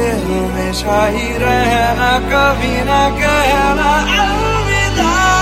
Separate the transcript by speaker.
Speaker 1: दिल में शाही रहना कभी ना कहना अलविदा।